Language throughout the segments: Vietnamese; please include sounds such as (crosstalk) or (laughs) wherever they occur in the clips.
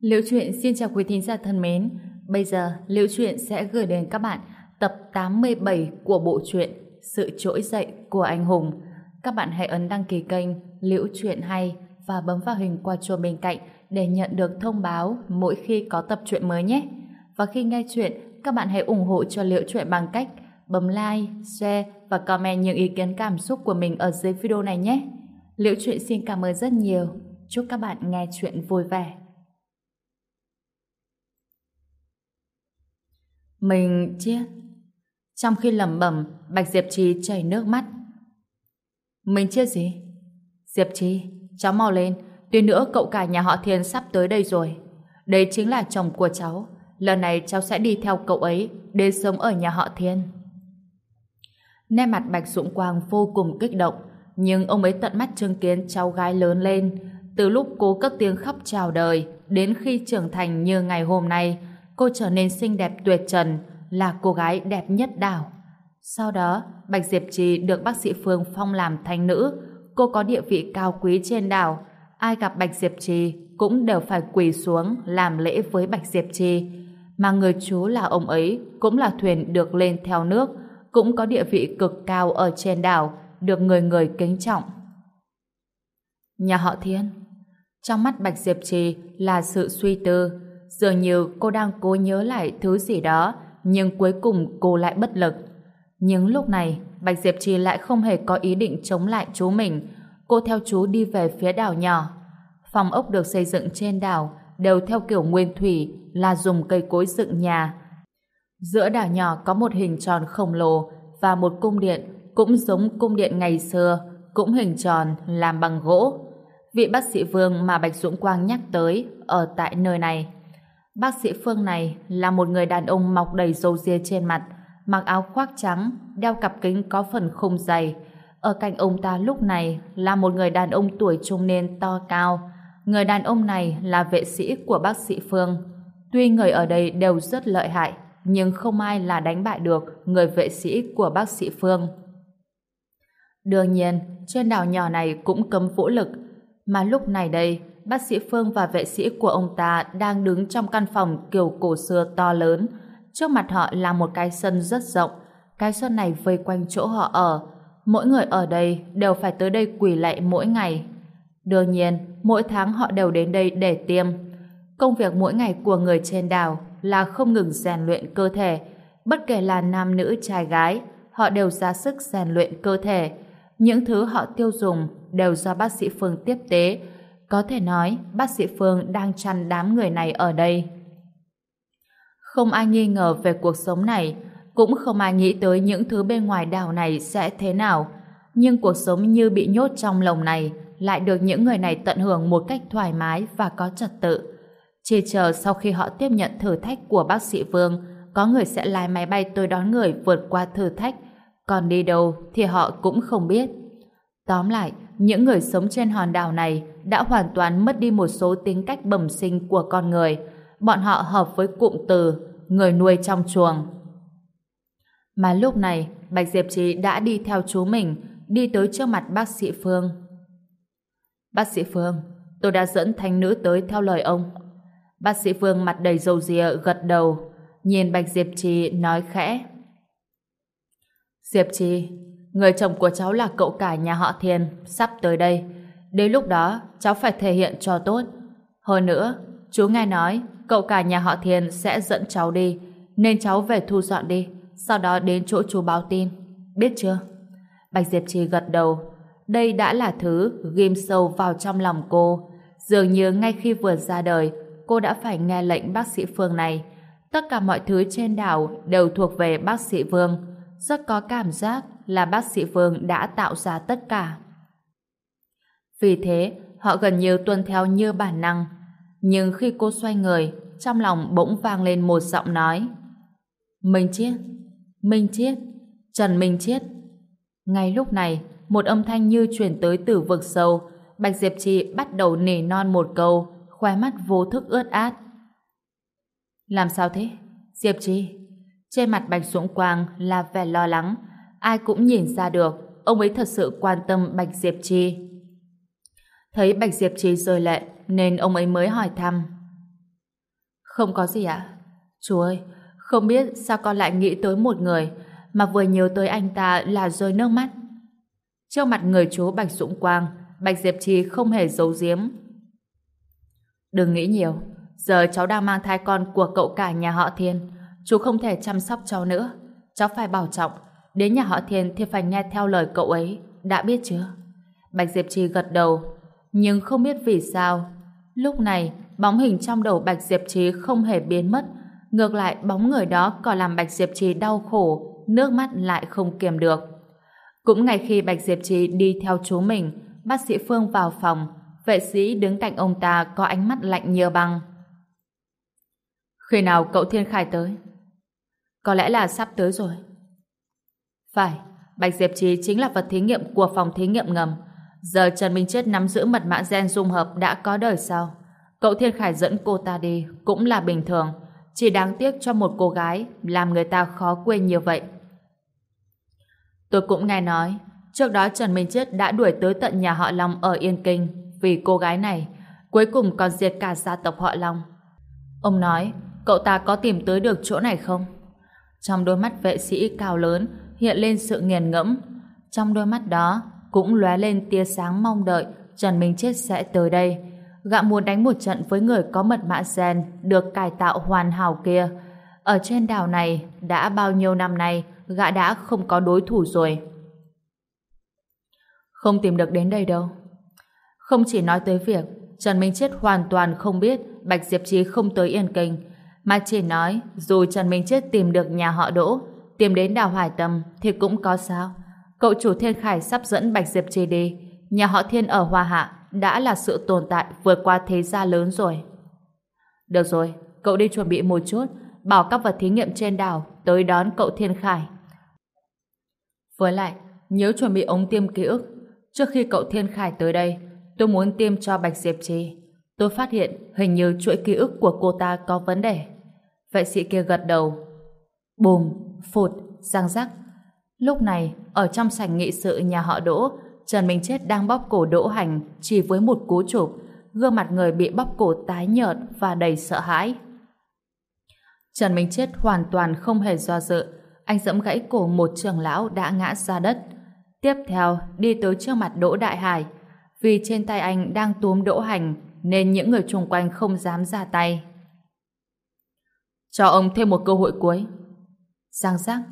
Liễu truyện xin chào quý thính giả thân mến. Bây giờ Liễu truyện sẽ gửi đến các bạn tập 87 của bộ truyện Sự trỗi dậy của anh hùng. Các bạn hãy ấn đăng ký kênh Liễu truyện hay và bấm vào hình quả chuông bên cạnh để nhận được thông báo mỗi khi có tập truyện mới nhé. Và khi nghe chuyện, các bạn hãy ủng hộ cho Liễu truyện bằng cách bấm like, share và comment những ý kiến cảm xúc của mình ở dưới video này nhé. Liễu truyện xin cảm ơn rất nhiều. Chúc các bạn nghe chuyện vui vẻ. Mình chết. Trong khi lẩm bẩm, Bạch Diệp Trì chảy nước mắt. Mình chết gì? Diệp Trì, cháu mau lên. Tuy nữa cậu cả nhà họ Thiên sắp tới đây rồi. Đây chính là chồng của cháu. Lần này cháu sẽ đi theo cậu ấy để sống ở nhà họ Thiên. Nét mặt Bạch Dũng Quang vô cùng kích động, nhưng ông ấy tận mắt chứng kiến cháu gái lớn lên. Từ lúc cô cất tiếng khóc chào đời, đến khi trưởng thành như ngày hôm nay, cô trở nên xinh đẹp tuyệt trần, là cô gái đẹp nhất đảo. Sau đó, Bạch Diệp Trì được bác sĩ Phương phong làm thánh nữ. Cô có địa vị cao quý trên đảo. Ai gặp Bạch Diệp Trì cũng đều phải quỳ xuống làm lễ với Bạch Diệp Trì. Mà người chú là ông ấy cũng là thuyền được lên theo nước, cũng có địa vị cực cao ở trên đảo, được người người kính trọng. Nhà họ Thiên Trong mắt Bạch Diệp Trì là sự suy tư, dường như cô đang cố nhớ lại thứ gì đó, nhưng cuối cùng cô lại bất lực. Nhưng lúc này, Bạch Diệp Trì lại không hề có ý định chống lại chú mình. Cô theo chú đi về phía đảo nhỏ. Phòng ốc được xây dựng trên đảo đều theo kiểu nguyên thủy là dùng cây cối dựng nhà. Giữa đảo nhỏ có một hình tròn khổng lồ và một cung điện cũng giống cung điện ngày xưa, cũng hình tròn làm bằng gỗ. Vị bác sĩ Vương mà Bạch Dũng Quang nhắc tới ở tại nơi này. Bác sĩ Phương này là một người đàn ông mọc đầy râu ria trên mặt, mặc áo khoác trắng, đeo cặp kính có phần khung dày. Ở cạnh ông ta lúc này là một người đàn ông tuổi trung niên to cao. Người đàn ông này là vệ sĩ của bác sĩ Phương. Tuy người ở đây đều rất lợi hại, nhưng không ai là đánh bại được người vệ sĩ của bác sĩ Phương. Đương nhiên, trên đảo nhỏ này cũng cấm vũ lực, mà lúc này đây, bác sĩ Phương và vệ sĩ của ông ta đang đứng trong căn phòng kiểu cổ xưa to lớn. Trước mặt họ là một cái sân rất rộng, cái sân này vây quanh chỗ họ ở. Mỗi người ở đây đều phải tới đây quỳ lạy mỗi ngày. Đương nhiên, mỗi tháng họ đều đến đây để tiêm. Công việc mỗi ngày của người trên đảo là không ngừng rèn luyện cơ thể. Bất kể là nam nữ trai gái, họ đều ra sức rèn luyện cơ thể. Những thứ họ tiêu dùng đều do bác sĩ Phương tiếp tế. Có thể nói, bác sĩ Phương đang chăn đám người này ở đây. Không ai nghi ngờ về cuộc sống này, cũng không ai nghĩ tới những thứ bên ngoài đảo này sẽ thế nào. Nhưng cuộc sống như bị nhốt trong lồng này lại được những người này tận hưởng một cách thoải mái và có trật tự. Chỉ chờ sau khi họ tiếp nhận thử thách của bác sĩ Vương, có người sẽ lái máy bay tới đón người vượt qua thử thách, còn đi đâu thì họ cũng không biết. Tóm lại, những người sống trên hòn đảo này đã hoàn toàn mất đi một số tính cách bẩm sinh của con người. Bọn họ hợp với cụm từ người nuôi trong chuồng. Mà lúc này, Bạch Diệp Trì đã đi theo chú mình, đi tới trước mặt bác sĩ Phương. Bác sĩ Phương, tôi đã dẫn thanh nữ tới theo lời ông. Bác sĩ Phương mặt đầy dầu dìa gật đầu, nhìn Bạch Diệp Trì nói khẽ. Diệp Trì, người chồng của cháu là cậu cả nhà họ Thiền sắp tới đây. Đến lúc đó, cháu phải thể hiện cho tốt. Hơn nữa, chú nghe nói cậu cả nhà họ Thiền sẽ dẫn cháu đi, nên cháu về thu dọn đi, sau đó đến chỗ chú báo tin. Biết chưa? Bạch Diệp Trì gật đầu. Đây đã là thứ ghim sâu vào trong lòng cô. Dường như ngay khi vừa ra đời, cô đã phải nghe lệnh bác sĩ Phương này. Tất cả mọi thứ trên đảo đều thuộc về bác sĩ Vương. Rất có cảm giác là bác sĩ Vương đã tạo ra tất cả. Vì thế, họ gần như tuân theo như bản năng. Nhưng khi cô xoay người, trong lòng bỗng vang lên một giọng nói. Minh Chiết, Minh Chiết, Trần Minh Chiết. Ngay lúc này, một âm thanh như truyền tới từ vực sâu, Bạch Diệp Trì bắt đầu nỉ non một câu, khoe mắt vô thức ướt át. Làm sao thế? Diệp Trì. Trên mặt Bạch Dũng Quang là vẻ lo lắng, ai cũng nhìn ra được ông ấy thật sự quan tâm Bạch Diệp Trì. Thấy Bạch Diệp Trì rơi lệ nên ông ấy mới hỏi thăm. Không có gì ạ. Chú ơi, không biết sao con lại nghĩ tới một người mà vừa nhớ tới anh ta là rơi nước mắt. Trước mặt người chú Bạch Dũng Quang, Bạch Diệp Trì không hề giấu giếm. Đừng nghĩ nhiều, giờ cháu đang mang thai con của cậu cả nhà họ Thiên. Chú không thể chăm sóc cháu nữa. Cháu phải bảo trọng. Đến nhà họ Thiên thì phải nghe theo lời cậu ấy. Đã biết chưa? Bạch Diệp Trì gật đầu. Nhưng không biết vì sao. Lúc này, bóng hình trong đầu Bạch Diệp Trì không hề biến mất. Ngược lại, bóng người đó còn làm Bạch Diệp Trì đau khổ, nước mắt lại không kiềm được. Cũng ngay khi Bạch Diệp Trì đi theo chú mình, bác sĩ Phương vào phòng, vệ sĩ đứng cạnh ông ta có ánh mắt lạnh như băng. Khi nào cậu Thiên Khải tới? Có lẽ là sắp tới rồi. Phải, Bạch Diệp Trì chính là vật thí nghiệm của phòng thí nghiệm ngầm. Giờ Trần Minh Chết nắm giữ mật mã gen dung hợp đã có đời sau. Cậu Thiên Khải dẫn cô ta đi cũng là bình thường. Chỉ đáng tiếc cho một cô gái làm người ta khó quên như vậy. Tôi cũng nghe nói trước đó Trần Minh Chết đã đuổi tới tận nhà họ Long ở Yên Kinh vì cô gái này cuối cùng còn diệt cả gia tộc họ Long. Ông nói cậu ta có tìm tới được chỗ này không? Trong đôi mắt vệ sĩ cao lớn hiện lên sự nghiền ngẫm. Trong đôi mắt đó cũng lóe lên tia sáng mong đợi Trần Minh Chết sẽ tới đây. Gã muốn đánh một trận với người có mật mã gen được cải tạo hoàn hảo kia. Ở trên đảo này đã bao nhiêu năm nay gã đã không có đối thủ rồi. Không tìm được đến đây đâu. Không chỉ nói tới việc Trần Minh Chết hoàn toàn không biết Bạch Diệp Trí không tới Yên Kinh, mà chỉ nói dù Trần Minh Chết tìm được nhà họ Đỗ, tìm đến đào Hải Tâm thì cũng có sao. Cậu chủ Thiên Khải sắp dẫn Bạch Diệp chê đi, nhà họ Thiên ở Hoa Hạ đã là sự tồn tại vượt qua thế gia lớn rồi. Được rồi, cậu đi chuẩn bị một chút, bảo các vật thí nghiệm trên đảo tới đón cậu Thiên Khải. Với lại, nhớ chuẩn bị ống tiêm ký ức. Trước khi cậu Thiên Khải tới đây, tôi muốn tiêm cho Bạch Diệp Trì. Tôi phát hiện hình như chuỗi ký ức của cô ta có vấn đề. Vệ sĩ kia gật đầu. Bùm, phụt, răng rắc. Lúc này, ở trong sảnh nghị sự nhà họ Đỗ, Trần Minh Chết đang bóp cổ Đỗ Hành chỉ với một cú chụp, gương mặt người bị bóp cổ tái nhợt và đầy sợ hãi. Trần Minh Chết hoàn toàn không hề do dự, anh dẫm gãy cổ một trưởng lão đã ngã ra đất. Tiếp theo, đi tới trước mặt Đỗ Đại Hải. Vì trên tay anh đang túm Đỗ Hành, nên những người xung quanh không dám ra tay. Cho ông thêm một cơ hội cuối. Giang giác,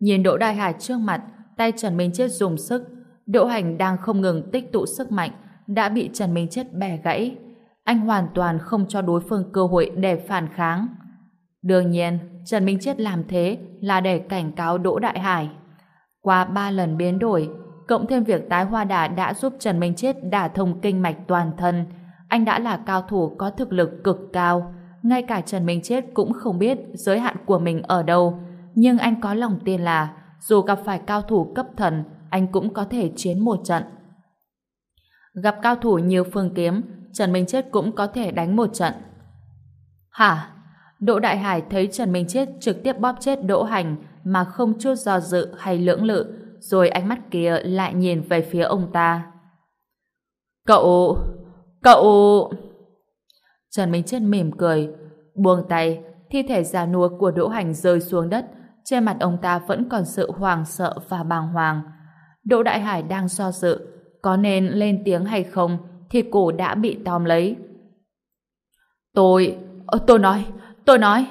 nhìn Đỗ Đại Hải trước mặt, tay Trần Minh Chết dùng sức. Đỗ Hành đang không ngừng tích tụ sức mạnh, đã bị Trần Minh Chết bẻ gãy. Anh hoàn toàn không cho đối phương cơ hội để phản kháng. Đương nhiên, Trần Minh Chết làm thế là để cảnh cáo Đỗ Đại Hải. Qua ba lần biến đổi, cộng thêm việc tái hoa đà đã giúp Trần Minh Chết đả thông kinh mạch toàn thân, anh đã là cao thủ có thực lực cực cao. Ngay cả Trần Minh Chết cũng không biết giới hạn của mình ở đâu, nhưng anh có lòng tin là dù gặp phải cao thủ cấp thần, anh cũng có thể chiến một trận. Gặp cao thủ nhiều phương kiếm, Trần Minh Chết cũng có thể đánh một trận. Hả? Đỗ Đại Hải thấy Trần Minh Chết trực tiếp bóp chết Đỗ Hành mà không chút do dự hay lưỡng lự, rồi ánh mắt kia lại nhìn về phía ông ta. Cậu... cậu... Trần Minh Chết mỉm cười, buông tay, thi thể già nua của Đỗ Hành rơi xuống đất, trên mặt ông ta vẫn còn sự hoàng sợ và bàng hoàng. Đỗ Đại Hải đang do dự, có nên lên tiếng hay không thì cổ đã bị tóm lấy. Tôi... Ờ, tôi nói... Tôi nói.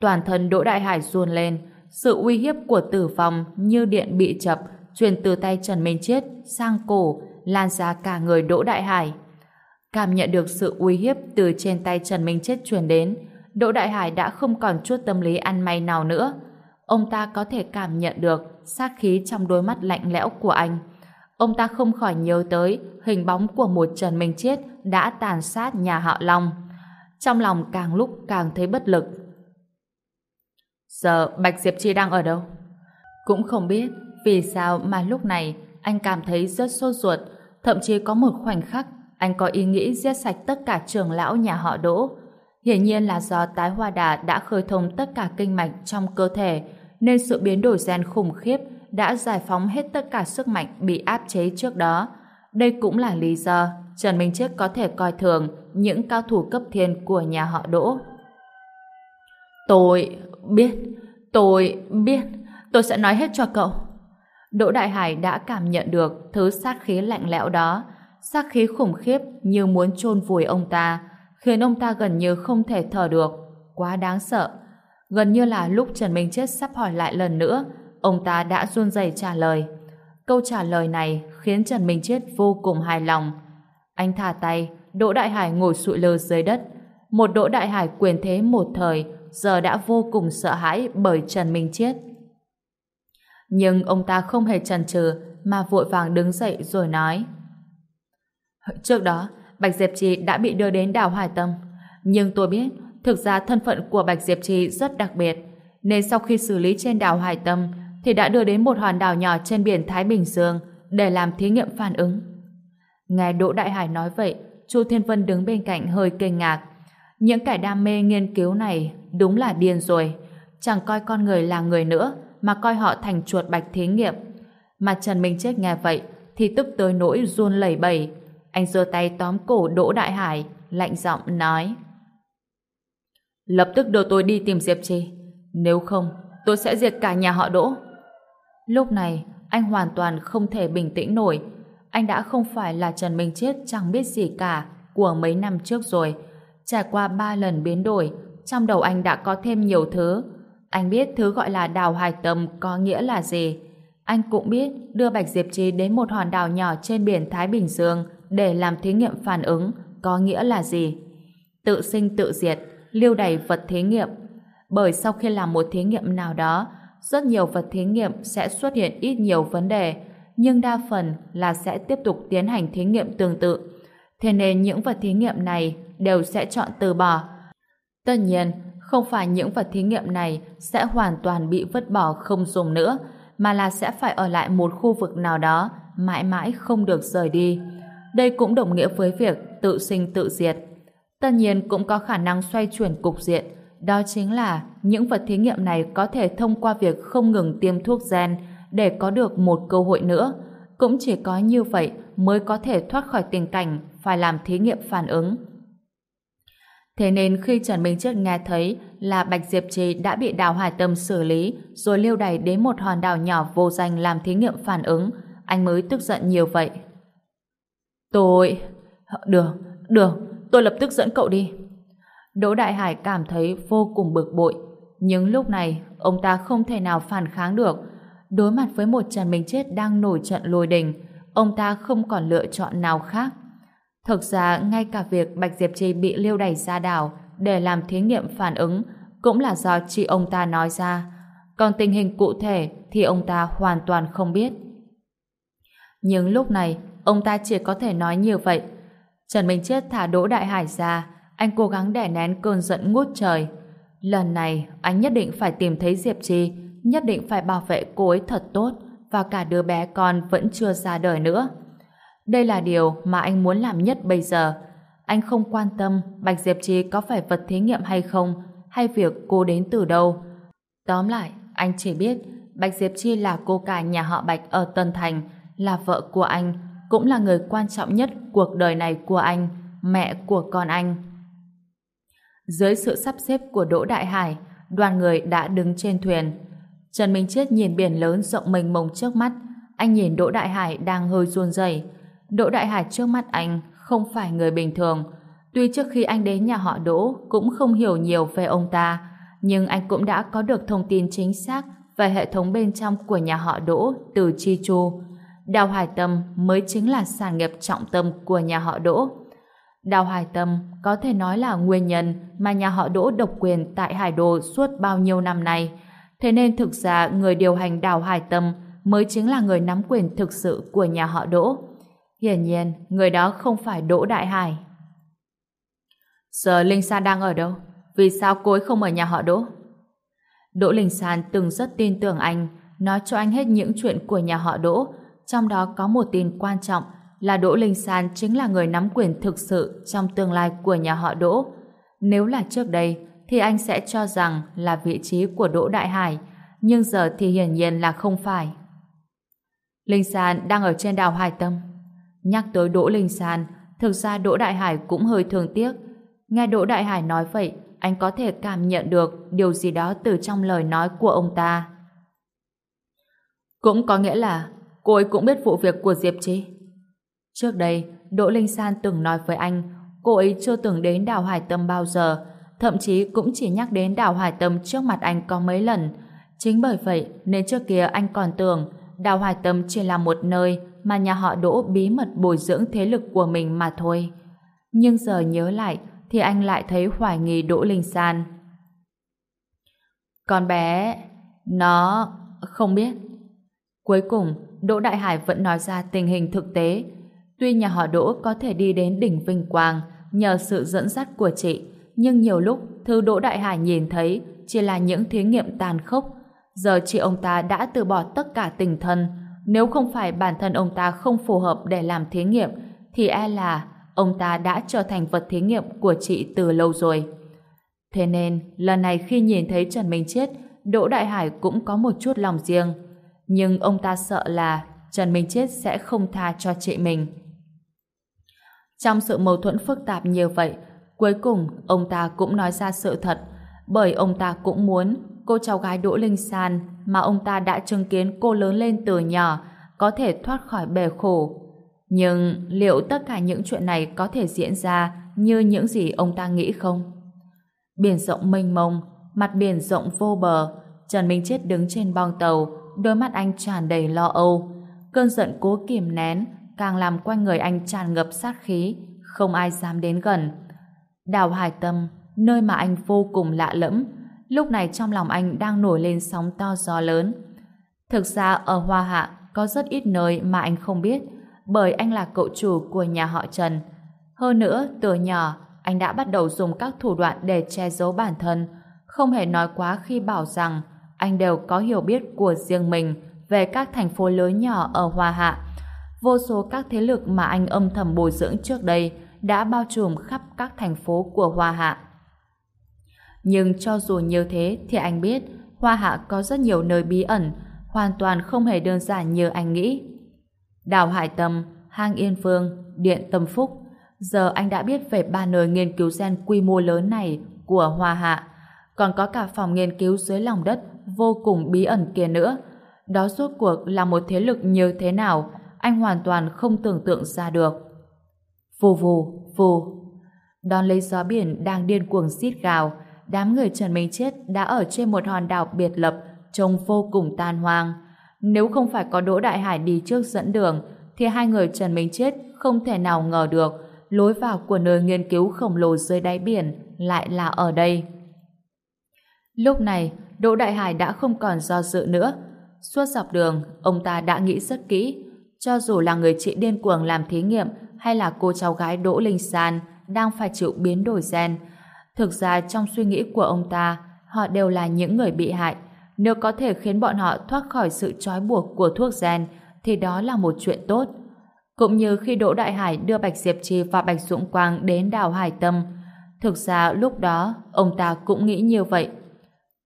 Toàn thân Đỗ Đại Hải run lên, sự uy hiếp của tử vong như điện bị chập, truyền từ tay Trần Minh Chết sang cổ, lan ra cả người Đỗ Đại Hải. Cảm nhận được sự uy hiếp từ trên tay Trần Minh Chết truyền đến, Đỗ Đại Hải đã không còn chút tâm lý ăn may nào nữa. Ông ta có thể cảm nhận được sát khí trong đôi mắt lạnh lẽo của anh. Ông ta không khỏi nhớ tới hình bóng của một Trần Minh Chết đã tàn sát nhà họ Long trong lòng càng lúc càng thấy bất lực. Giờ Bạch Diệp Chi đang ở đâu? Cũng không biết vì sao mà lúc này anh cảm thấy rất sốt ruột, thậm chí có một khoảnh khắc anh có ý nghĩ giết sạch tất cả trưởng lão nhà họ Đỗ. Hiển nhiên là do tái hoa đà đã khơi thông tất cả kinh mạch trong cơ thể, nên sự biến đổi gen khủng khiếp đã giải phóng hết tất cả sức mạnh bị áp chế trước đó. Đây cũng là lý do Trần Minh Chết có thể coi thường những cao thủ cấp thiên của nhà họ Đỗ. Tôi biết, tôi biết, tôi sẽ nói hết cho cậu. Đỗ Đại Hải đã cảm nhận được thứ sát khí lạnh lẽo đó, sát khí khủng khiếp như muốn chôn vùi ông ta, khiến ông ta gần như không thể thở được, quá đáng sợ. Gần như là lúc Trần Minh Chết sắp hỏi lại lần nữa, ông ta đã run rẩy trả lời. Câu trả lời này khiến Trần Minh Chết vô cùng hài lòng. Anh thả tay, Đỗ Đại Hải ngồi sụi lơ dưới đất. Một Đỗ Đại Hải quyền thế một thời, giờ đã vô cùng sợ hãi bởi Trần Minh Chết. Nhưng ông ta không hề chần chừ mà vội vàng đứng dậy rồi nói. Trước đó, Bạch Diệp Trì đã bị đưa đến đảo Hải Tâm. Nhưng tôi biết, thực ra thân phận của Bạch Diệp Trì rất đặc biệt. Nên sau khi xử lý trên đảo Hải Tâm, thì đã đưa đến một hòn đảo nhỏ trên biển Thái Bình Dương để làm thí nghiệm phản ứng. Nghe Đỗ Đại Hải nói vậy, Chu Thiên Vân đứng bên cạnh hơi kinh ngạc. Những kẻ đam mê nghiên cứu này đúng là điên rồi. Chẳng coi con người là người nữa, mà coi họ thành chuột bạch thí nghiệm. Mà Trần Minh Chết nghe vậy, thì tức tới nỗi run lẩy bẩy. Anh giơ tay tóm cổ Đỗ Đại Hải, lạnh giọng nói. Lập tức đưa tôi đi tìm Diệp Trì. Nếu không, tôi sẽ diệt cả nhà họ Đỗ. Lúc này, anh hoàn toàn không thể bình tĩnh nổi. Anh đã không phải là Trần Minh Chết chẳng biết gì cả của mấy năm trước rồi. Trải qua ba lần biến đổi, trong đầu anh đã có thêm nhiều thứ. Anh biết thứ gọi là đào hải tâm có nghĩa là gì. Anh cũng biết đưa Bạch Diệp Trì đến một hòn đảo nhỏ trên biển Thái Bình Dương để làm thí nghiệm phản ứng có nghĩa là gì. Tự sinh tự diệt, lưu đày vật thí nghiệm. Bởi sau khi làm một thí nghiệm nào đó, rất nhiều vật thí nghiệm sẽ xuất hiện ít nhiều vấn đề, nhưng đa phần là sẽ tiếp tục tiến hành thí nghiệm tương tự. Thế nên những vật thí nghiệm này đều sẽ chọn từ bỏ. Tất nhiên, không phải những vật thí nghiệm này sẽ hoàn toàn bị vứt bỏ không dùng nữa, mà là sẽ phải ở lại một khu vực nào đó, mãi mãi không được rời đi. Đây cũng đồng nghĩa với việc tự sinh tự diệt. Tất nhiên cũng có khả năng xoay chuyển cục diện, đó chính là những vật thí nghiệm này có thể thông qua việc không ngừng tiêm thuốc gen để có được một cơ hội nữa. Cũng chỉ có như vậy mới có thể thoát khỏi tình cảnh phải làm thí nghiệm phản ứng. Thế nên khi Trần Minh Chết nghe thấy là Bạch Diệp Trì đã bị Đào Hải Tâm xử lý rồi liêu đày đến một hòn đảo nhỏ vô danh làm thí nghiệm phản ứng, anh mới tức giận nhiều vậy. Tôi... Được, được, tôi lập tức dẫn cậu đi. Đỗ Đại Hải cảm thấy vô cùng bực bội, nhưng lúc này ông ta không thể nào phản kháng được. Đối mặt với một Trần Minh Chết đang nổi trận lôi đình, ông ta không còn lựa chọn nào khác. Thực ra, ngay cả việc Bạch Diệp Trì bị liêu đẩy ra đảo để làm thí nghiệm phản ứng cũng là do chị ông ta nói ra. Còn tình hình cụ thể thì ông ta hoàn toàn không biết. Nhưng lúc này, ông ta chỉ có thể nói như vậy. Trần Minh Chết thả Đỗ Đại Hải ra, anh cố gắng đè nén cơn giận ngút trời. Lần này, anh nhất định phải tìm thấy Diệp Trì, nhất định phải bảo vệ cô ấy thật tốt, và cả đứa bé con vẫn chưa ra đời nữa. Đây là điều mà anh muốn làm nhất bây giờ. Anh không quan tâm Bạch Diệp Trì có phải vật thí nghiệm hay không, hay việc cô đến từ đâu. Tóm lại, anh chỉ biết Bạch Diệp Chi là cô cả nhà họ Bạch ở Tân Thành, là vợ của anh, cũng là người quan trọng nhất cuộc đời này của anh, mẹ của con anh. Dưới sự sắp xếp của Đỗ Đại Hải, đoàn người đã đứng trên thuyền. Trần Minh Chết nhìn biển lớn rộng mênh mông trước mắt, anh nhìn Đỗ Đại Hải đang hơi run rẩy. Đỗ Đại Hải trước mắt anh không phải người bình thường. Tuy trước khi anh đến nhà họ Đỗ cũng không hiểu nhiều về ông ta, nhưng anh cũng đã có được thông tin chính xác về hệ thống bên trong của nhà họ Đỗ từ Chi Chu. Đào Hải Tâm mới chính là sản nghiệp trọng tâm của nhà họ Đỗ. Đào Hải Tâm có thể nói là nguyên nhân mà nhà họ Đỗ độc quyền tại Hải Đồ suốt bao nhiêu năm nay. Thế nên thực ra người điều hành Đào Hải Tâm mới chính là người nắm quyền thực sự của nhà họ Đỗ. Hiển nhiên, người đó không phải Đỗ Đại Hải. Giờ Linh San đang ở đâu? Vì sao cô ấy không ở nhà họ Đỗ? Đỗ Linh San từng rất tin tưởng anh, nói cho anh hết những chuyện của nhà họ Đỗ, trong đó có một tin quan trọng là Đỗ Linh San chính là người nắm quyền thực sự trong tương lai của nhà họ Đỗ. Nếu là trước đây, thì anh sẽ cho rằng là vị trí của Đỗ Đại Hải, nhưng giờ thì hiển nhiên là không phải. Linh San đang ở trên đảo Hải Tâm. Nhắc tới Đỗ Linh San, thực ra Đỗ Đại Hải cũng hơi thương tiếc. Nghe Đỗ Đại Hải nói vậy, anh có thể cảm nhận được điều gì đó từ trong lời nói của ông ta. Cũng có nghĩa là cô ấy cũng biết vụ việc của Diệp Chi. Trước đây, Đỗ Linh San từng nói với anh cô ấy chưa từng đến đảo Hải Tâm bao giờ, thậm chí cũng chỉ nhắc đến đảo Hải Tâm trước mặt anh có mấy lần. Chính bởi vậy nên trước kia anh còn tưởng đảo Hải Tâm chỉ là một nơi mà nhà họ Đỗ bí mật bồi dưỡng thế lực của mình mà thôi. Nhưng giờ nhớ lại thì anh lại thấy hoài nghi Đỗ Linh San. Con bé, nó không biết. Cuối cùng, Đỗ Đại Hải vẫn nói ra tình hình thực tế. Tuy nhà họ Đỗ có thể đi đến đỉnh Vinh Quang nhờ sự dẫn dắt của chị, nhưng nhiều lúc thứ Đỗ Đại Hải nhìn thấy chỉ là những thí nghiệm tàn khốc. Giờ chị ông ta đã từ bỏ tất cả tình thân. Nếu không phải bản thân ông ta không phù hợp để làm thí nghiệm, thì e là ông ta đã trở thành vật thí nghiệm của chị từ lâu rồi. Thế nên, lần này khi nhìn thấy Trần Minh Chết, Đỗ Đại Hải cũng có một chút lòng riêng. Nhưng ông ta sợ là Trần Minh Chết sẽ không tha cho chị mình. Trong sự mâu thuẫn phức tạp như vậy, cuối cùng ông ta cũng nói ra sự thật, bởi ông ta cũng muốn cô cháu gái Đỗ Linh San mà ông ta đã chứng kiến cô lớn lên từ nhỏ có thể thoát khỏi bể khổ. Nhưng liệu tất cả những chuyện này có thể diễn ra như những gì ông ta nghĩ không? Biển rộng mênh mông, mặt biển rộng vô bờ, Trần Minh Chết đứng trên bong tàu, đôi mắt anh tràn đầy lo âu. Cơn giận cố kìm nén, càng làm quanh người anh tràn ngập sát khí, không ai dám đến gần. Đào Hải Tâm, nơi mà anh vô cùng lạ lẫm, lúc này trong lòng anh đang nổi lên sóng to gió lớn. Thực ra ở Hoa Hạ có rất ít nơi mà anh không biết, bởi anh là cậu chủ của nhà họ Trần. Hơn nữa, từ nhỏ, anh đã bắt đầu dùng các thủ đoạn để che giấu bản thân, không hề nói quá khi bảo rằng anh đều có hiểu biết của riêng mình về các thành phố lớn nhỏ ở Hoa Hạ. Vô số các thế lực mà anh âm thầm bồi dưỡng trước đây đã bao trùm khắp các thành phố của Hoa Hạ. Nhưng cho dù như thế thì anh biết Hoa Hạ có rất nhiều nơi bí ẩn, hoàn toàn không hề đơn giản như anh nghĩ. Đào Hải Tâm, Hang Yên Phương, Điện Tâm Phúc. Giờ anh đã biết về ba nơi nghiên cứu gen quy mô lớn này của Hoa Hạ. Còn có cả phòng nghiên cứu dưới lòng đất vô cùng bí ẩn kia nữa. Đó rốt cuộc là một thế lực như thế nào, anh hoàn toàn không tưởng tượng ra được. Vù vù, vù. Đón lấy gió biển đang điên cuồng xít gào, đám người Trần Minh Chết đã ở trên một hòn đảo biệt lập, trông vô cùng tan hoang. Nếu không phải có Đỗ Đại Hải đi trước dẫn đường, thì hai người Trần Minh Chết không thể nào ngờ được lối vào của nơi nghiên cứu khổng lồ dưới đáy biển lại là ở đây. Lúc này, Đỗ Đại Hải đã không còn do dự nữa. Suốt dọc đường, ông ta đã nghĩ rất kỹ. Cho dù là người chị điên cuồng làm thí nghiệm hay là cô cháu gái Đỗ Linh San đang phải chịu biến đổi gen, thực ra trong suy nghĩ của ông ta, họ đều là những người bị hại. Nếu có thể khiến bọn họ thoát khỏi sự trói buộc của thuốc gen, thì đó là một chuyện tốt. Cũng như khi Đỗ Đại Hải đưa Bạch Diệp Trì và Bạch Dũng Quang đến đảo Hải Tâm, thực ra lúc đó ông ta cũng nghĩ như vậy.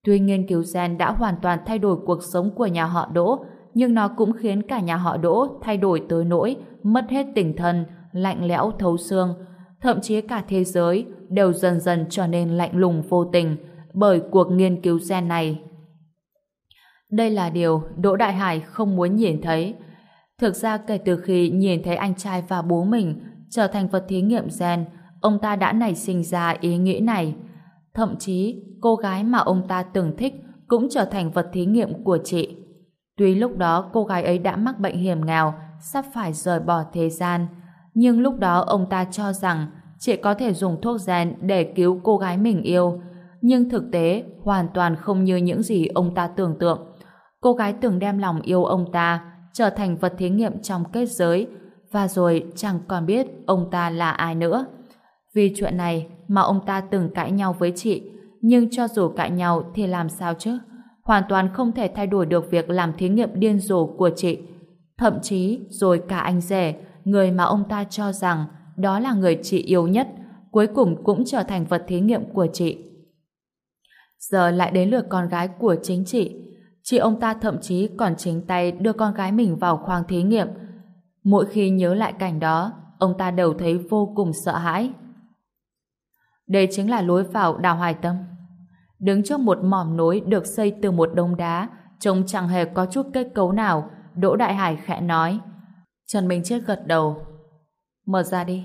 Tuy nghiên cứu gen đã hoàn toàn thay đổi cuộc sống của nhà họ Đỗ, nhưng nó cũng khiến cả nhà họ Đỗ thay đổi tới nỗi mất hết tình thần, lạnh lẽo thấu xương. Thậm chí cả thế giới đều dần dần trở nên lạnh lùng vô tình bởi cuộc nghiên cứu gen này. Đây là điều Đỗ Đại Hải không muốn nhìn thấy. Thực ra kể từ khi nhìn thấy anh trai và bố mình trở thành vật thí nghiệm gen, ông ta đã nảy sinh ra ý nghĩ này. Thậm chí, cô gái mà ông ta từng thích cũng trở thành vật thí nghiệm của chị. Tuy lúc đó cô gái ấy đã mắc bệnh hiểm nghèo, sắp phải rời bỏ thế gian, nhưng lúc đó ông ta cho rằng chị có thể dùng thuốc gen để cứu cô gái mình yêu. Nhưng thực tế hoàn toàn không như những gì ông ta tưởng tượng. Cô gái từng đem lòng yêu ông ta trở thành vật thí nghiệm trong kết giới và rồi chẳng còn biết ông ta là ai nữa. Vì chuyện này mà ông ta từng cãi nhau với chị nhưng cho dù cãi nhau thì làm sao chứ? Hoàn toàn không thể thay đổi được việc làm thí nghiệm điên rồ của chị. Thậm chí rồi cả anh rể, người mà ông ta cho rằng đó là người chị yêu nhất, cuối cùng cũng trở thành vật thí nghiệm của chị. Giờ lại đến lượt con gái của chính chị. Chị ông ta thậm chí còn chính tay đưa con gái mình vào khoang thí nghiệm. Mỗi khi nhớ lại cảnh đó, ông ta đều thấy vô cùng sợ hãi. Đây chính là lối vào đào hải tâm. Đứng trước một mỏm núi được xây từ một đống đá, trông chẳng hề có chút kết cấu nào, Đỗ Đại Hải khẽ nói. Trần Minh Chết gật đầu. Mở ra đi.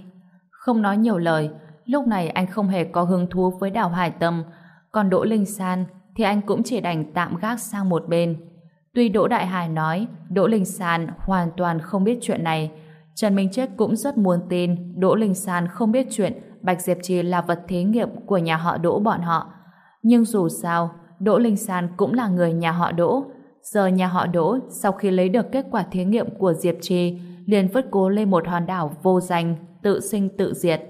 Không nói nhiều lời, lúc này anh không hề có hứng thú với đào hải tâm, còn Đỗ Linh San thì anh cũng chỉ đành tạm gác sang một bên. Tuy Đỗ Đại Hải nói Đỗ Linh San hoàn toàn không biết chuyện này, Trần Minh Chết cũng rất muốn tin Đỗ Linh San không biết chuyện Bạch Diệp Trì là vật thí nghiệm của nhà họ Đỗ bọn họ. Nhưng dù sao, Đỗ Linh San cũng là người nhà họ Đỗ. Giờ nhà họ Đỗ sau khi lấy được kết quả thí nghiệm của Diệp Trì liền vứt cố lên một hòn đảo vô danh, tự sinh tự diệt.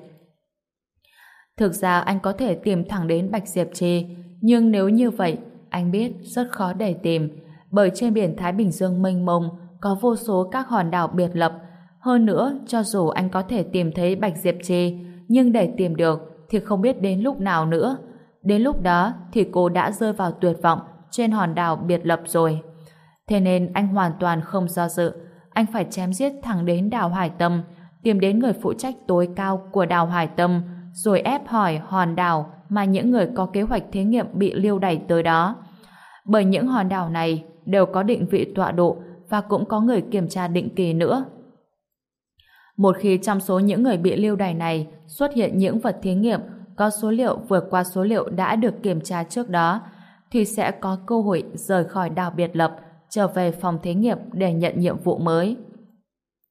Thực ra anh có thể tìm thẳng đến Bạch Diệp Trì, nhưng nếu như vậy, anh biết rất khó để tìm, bởi trên biển Thái Bình Dương mênh mông có vô số các hòn đảo biệt lập. Hơn nữa, cho dù anh có thể tìm thấy Bạch Diệp Trì, nhưng để tìm được thì không biết đến lúc nào nữa. Đến lúc đó thì cô đã rơi vào tuyệt vọng trên hòn đảo biệt lập rồi. Thế nên anh hoàn toàn không do dự, anh phải chém giết thẳng đến đảo Hải Tâm, tìm đến người phụ trách tối cao của đảo Hải Tâm, rồi ép hỏi hòn đảo mà những người có kế hoạch thí nghiệm bị liêu đẩy tới đó. Bởi những hòn đảo này đều có định vị tọa độ và cũng có người kiểm tra định kỳ nữa. Một khi trong số những người bị lưu đày này xuất hiện những vật thí nghiệm có số liệu vượt qua số liệu đã được kiểm tra trước đó, thì sẽ có cơ hội rời khỏi đảo biệt lập, trở về phòng thí nghiệm để nhận nhiệm vụ mới.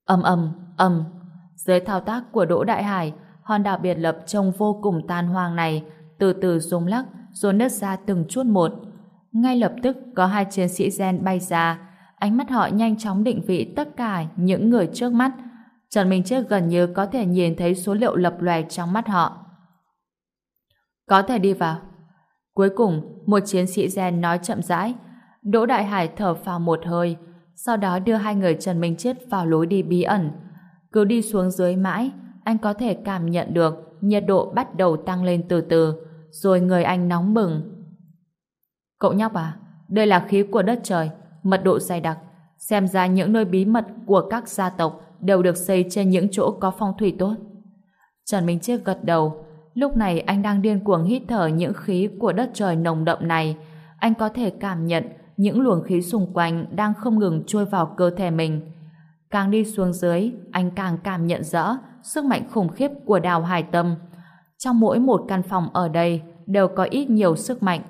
Âm âm, âm. Dưới thao tác của Đỗ Đại Hải, hòn đảo biệt lập trông vô cùng tan hoang này từ từ rung lắc rồi nứt ra từng chút một. Ngay lập tức có hai chiến sĩ gen bay ra, ánh mắt họ nhanh chóng định vị tất cả những người trước mắt. Trần Minh Chết gần như có thể nhìn thấy số liệu lập loè trong mắt họ. Có thể đi vào. Cuối cùng, một chiến sĩ gen nói chậm rãi. Đỗ Đại Hải thở phào một hơi, sau đó đưa hai người Trần Minh Chết vào lối đi bí ẩn. Cứ đi xuống dưới mãi, anh có thể cảm nhận được nhiệt độ bắt đầu tăng lên từ từ, rồi người anh nóng bừng. Cậu nhóc à, đây là khí của đất trời, mật độ dày đặc. Xem ra những nơi bí mật của các gia tộc đều được xây trên những chỗ có phong thủy tốt. Trần Minh Chiết gật đầu. Lúc này anh đang điên cuồng hít thở những khí của đất trời nồng đậm này. Anh có thể cảm nhận những luồng khí xung quanh đang không ngừng trôi vào cơ thể mình. Càng đi xuống dưới, anh càng cảm nhận rõ sức mạnh khủng khiếp của đào hải tâm. Trong mỗi một căn phòng ở đây đều có ít nhiều sức mạnh.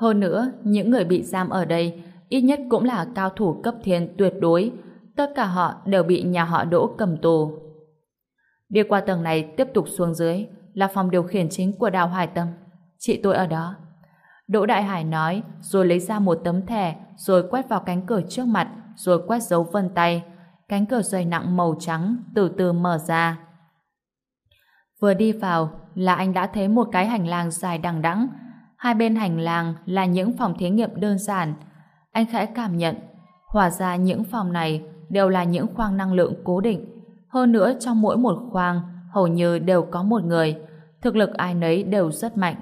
Hơn nữa, những người bị giam ở đây ít nhất cũng là cao thủ cấp thiên tuyệt đối. Tất cả họ đều bị nhà họ đỗ cầm tù. Đi qua tầng này tiếp tục xuống dưới là phòng điều khiển chính của đào hải tâm. Chị tôi ở đó. Đỗ Đại Hải nói rồi lấy ra một tấm thẻ rồi quét vào cánh cửa trước mặt rồi quét dấu vân tay. Cánh cửa dày nặng màu trắng từ từ mở ra. Vừa đi vào là anh đã thấy một cái hành lang dài đằng đẵng. Hai bên hành lang là những phòng thí nghiệm đơn giản. Anh khẽ cảm nhận, hòa ra những phòng này đều là những khoang năng lượng cố định. Hơn nữa trong mỗi một khoang hầu như đều có một người. Thực lực ai nấy đều rất mạnh.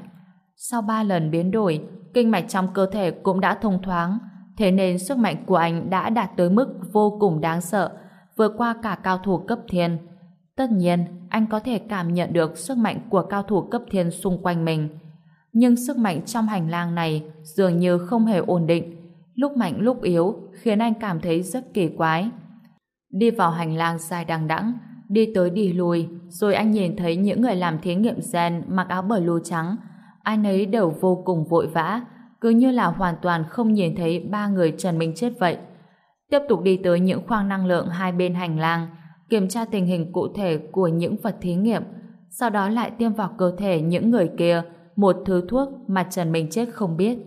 Sau ba lần biến đổi, kinh mạch trong cơ thể cũng đã thông thoáng. Thế nên sức mạnh của anh đã đạt tới mức vô cùng đáng sợ, vượt qua cả cao thủ cấp thiên. Tất nhiên, anh có thể cảm nhận được sức mạnh của cao thủ cấp thiên xung quanh mình. Nhưng sức mạnh trong hành lang này dường như không hề ổn định. Lúc mạnh lúc yếu khiến anh cảm thấy rất kỳ quái. Đi vào hành lang dài đằng đẵng, đi tới đi lui, rồi anh nhìn thấy những người làm thí nghiệm gen mặc áo blue trắng. Ai nấy đều vô cùng vội vã, cứ như là hoàn toàn không nhìn thấy ba người Trần Minh Chết vậy. Tiếp tục đi tới những khoang năng lượng hai bên hành lang, kiểm tra tình hình cụ thể của những vật thí nghiệm, sau đó lại tiêm vào cơ thể những người kia một thứ thuốc mà Trần Minh Chết không biết.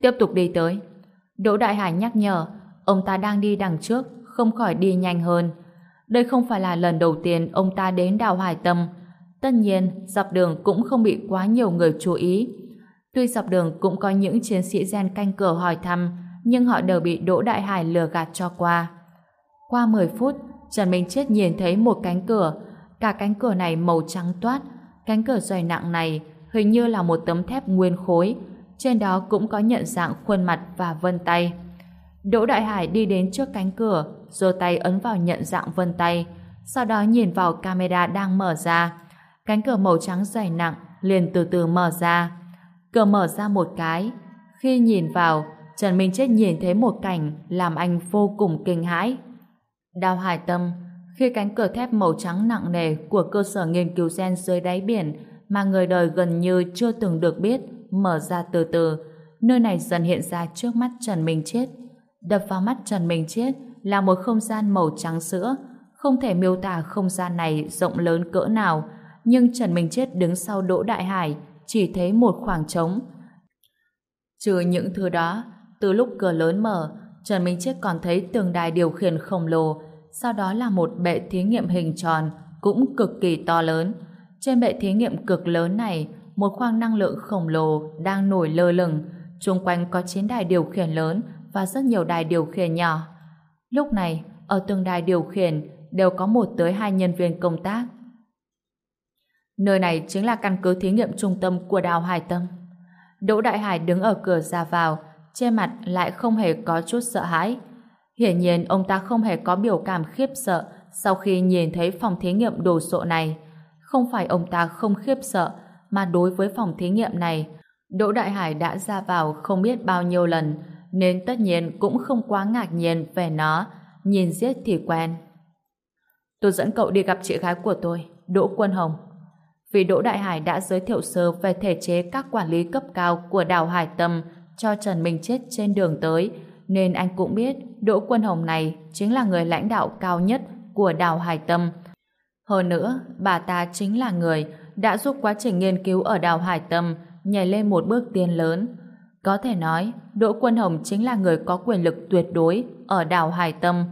Tiếp tục đi tới. Đỗ Đại Hải nhắc nhở, ông ta đang đi đằng trước, không khỏi đi nhanh hơn. Đây không phải là lần đầu tiên ông ta đến đảo Hải Tâm. Tất nhiên, dọc đường cũng không bị quá nhiều người chú ý. Tuy dọc đường cũng có những chiến sĩ gen canh cửa hỏi thăm, nhưng họ đều bị Đỗ Đại Hải lừa gạt cho qua. Qua 10 phút, Trần Minh Chết nhìn thấy một cánh cửa. Cả cánh cửa này màu trắng toát. Cánh cửa dày nặng này hình như là một tấm thép nguyên khối. Trên đó cũng có nhận dạng khuôn mặt và vân tay. Đỗ Đại Hải đi đến trước cánh cửa, giơ tay ấn vào nhận dạng vân tay. Sau đó nhìn vào camera đang mở ra. Cánh cửa màu trắng dày nặng liền từ từ mở ra. Cửa mở ra một cái. Khi nhìn vào, Trần Minh Chết nhìn thấy một cảnh làm anh vô cùng kinh hãi. Đào Hải Tâm, khi cánh cửa thép màu trắng nặng nề của cơ sở nghiên cứu gen dưới đáy biển mà người đời gần như chưa từng được biết mở ra từ từ, nơi này dần hiện ra trước mắt Trần Minh Chết. Đập vào mắt Trần Minh Chết là một không gian màu trắng sữa, không thể miêu tả không gian này rộng lớn cỡ nào, nhưng Trần Minh Chết đứng sau Đỗ Đại Hải chỉ thấy một khoảng trống. Trừ những thứ đó, từ lúc cửa lớn mở, Trần Minh Chết còn thấy tường đài điều khiển khổng lồ, sau đó là một bệ thí nghiệm hình tròn, cũng cực kỳ to lớn. Trên bệ thí nghiệm cực lớn này, một khoang năng lượng khổng lồ đang nổi lơ lửng, xung quanh có chiến đài điều khiển lớn và rất nhiều đài điều khiển nhỏ. Lúc này, ở từng đài điều khiển đều có một tới hai nhân viên công tác. Nơi này chính là căn cứ thí nghiệm trung tâm của Đào Hải Tâm. Đỗ Đại Hải đứng ở cửa ra vào, trên mặt lại không hề có chút sợ hãi. Hiển nhiên ông ta không hề có biểu cảm khiếp sợ sau khi nhìn thấy phòng thí nghiệm đồ sộ này. Không phải ông ta không khiếp sợ, mà đối với phòng thí nghiệm này, Đỗ Đại Hải đã ra vào không biết bao nhiêu lần, nên tất nhiên cũng không quá ngạc nhiên về nó, nhìn giết thì quen. Tôi dẫn cậu đi gặp chị gái của tôi, Đỗ Quân Hồng. Vì Đỗ Đại Hải đã giới thiệu sơ về thể chế các quản lý cấp cao của đảo Hải Tâm cho Trần Minh Chết trên đường tới, nên anh cũng biết Đỗ Quân Hồng này chính là người lãnh đạo cao nhất của đảo Hải Tâm. Hơn nữa, bà ta chính là người đã giúp quá trình nghiên cứu ở đảo Hải Tâm nhảy lên một bước tiến lớn. Có thể nói, Đỗ Quân Hồng chính là người có quyền lực tuyệt đối ở đảo Hải Tâm.